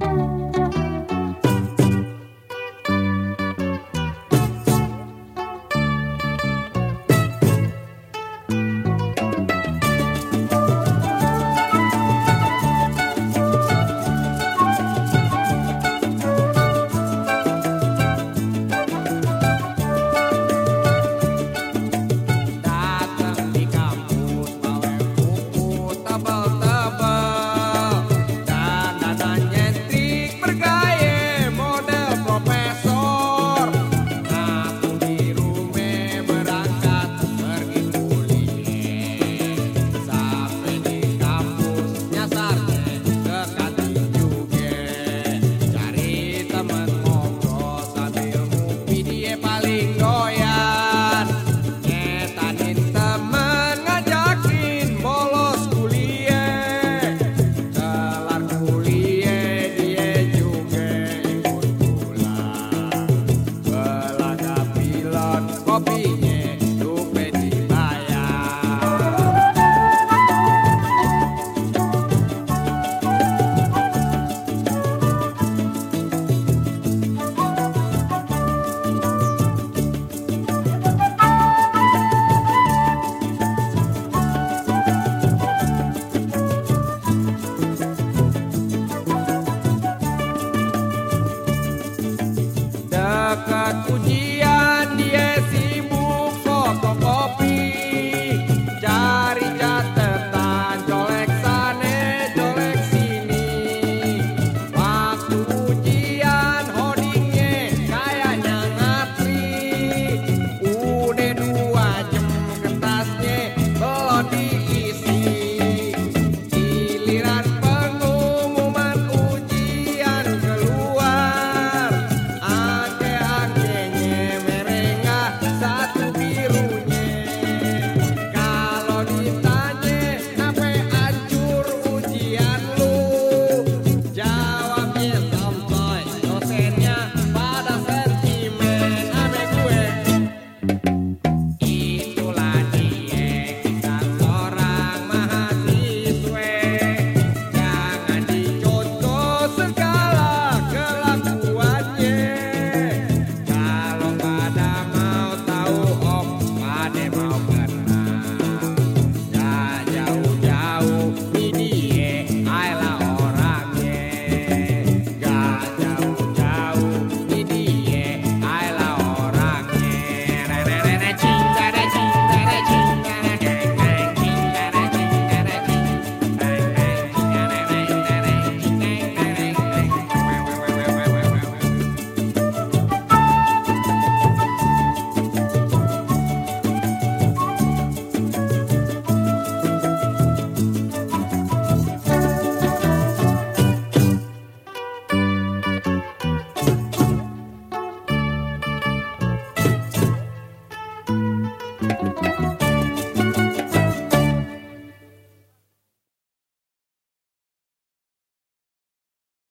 thank you copy.